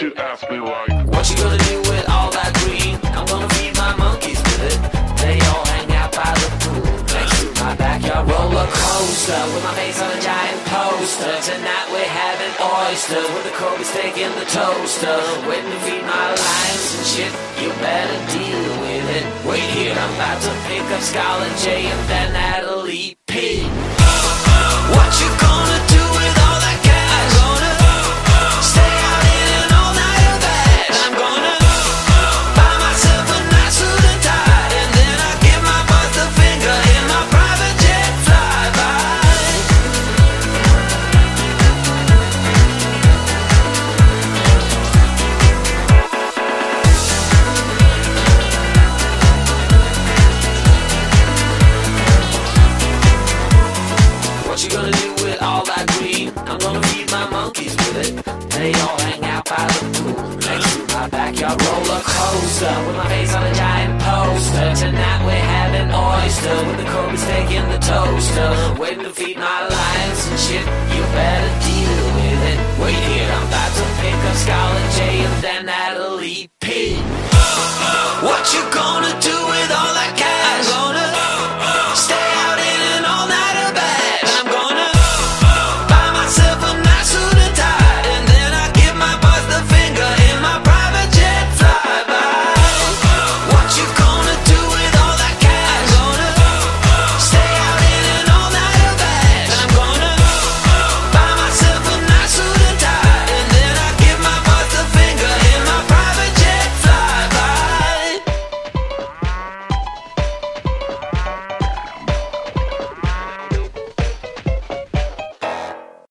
to ask me why. What you gonna do with all that green? I'm gonna feed my monkeys with it. They all hang out by the pool next to my backyard roller coaster with my face on a giant poster. Tonight we're having oysters with a Kobe steak in the toaster. Waiting to feed my lions and shit. You better deal with it. Wait here, I'm about to pick up Scarlett J and then Natalie P. What you What you gonna do with all that green? I'm gonna feed my monkeys with it. They all hang out by the pool next to my backyard roller coaster with my face on a giant poster. Tonight we're having oyster with the Kobe steak in the toaster. Waiting to feed my lions and shit. You better deal with it. Wait here, I'm about to pick up Scarlett J and then Natalie P. What you gonna